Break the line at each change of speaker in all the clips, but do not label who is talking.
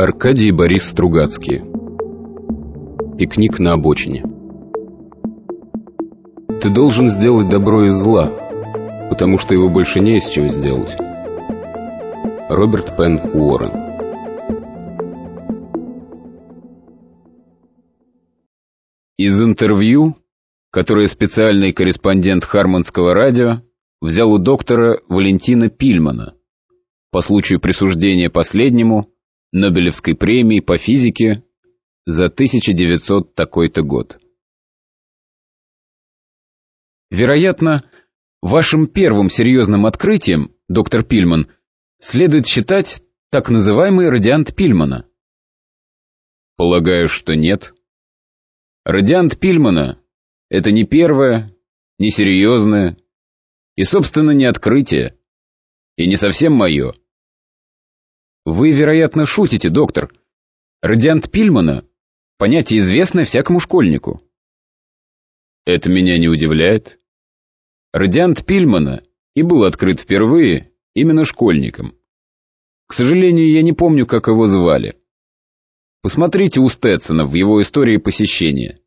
Аркадий Борис Стругацкий. Пикник на обочине. Ты должен сделать добро из зла, потому что его больше не из чего сделать. Роберт Пен Уоррен. Из интервью, которое специальный корреспондент Харманского радио взял у доктора Валентина Пильмана по случаю присуждения последнему Нобелевской премии по физике за 1900 такой-то год. Вероятно, вашим первым серьезным открытием, доктор Пильман, следует считать так называемый радиант Пильмана. Полагаю, что нет. Радиант Пильмана — это не первое, не серьезное и, собственно, не открытие, и не совсем мое. Вы, вероятно, шутите, доктор. Радиант Пильмана — понятие известное всякому школьнику. Это меня не удивляет. Радиант Пильмана и был открыт впервые именно школьником. К сожалению, я не помню, как его звали. Посмотрите у Стэтсона в его истории посещения.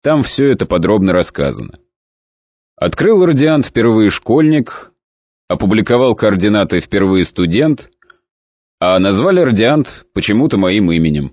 Там все это подробно рассказано. Открыл радиант впервые школьник, опубликовал координаты впервые студент — а назвали радиант почему-то моим именем.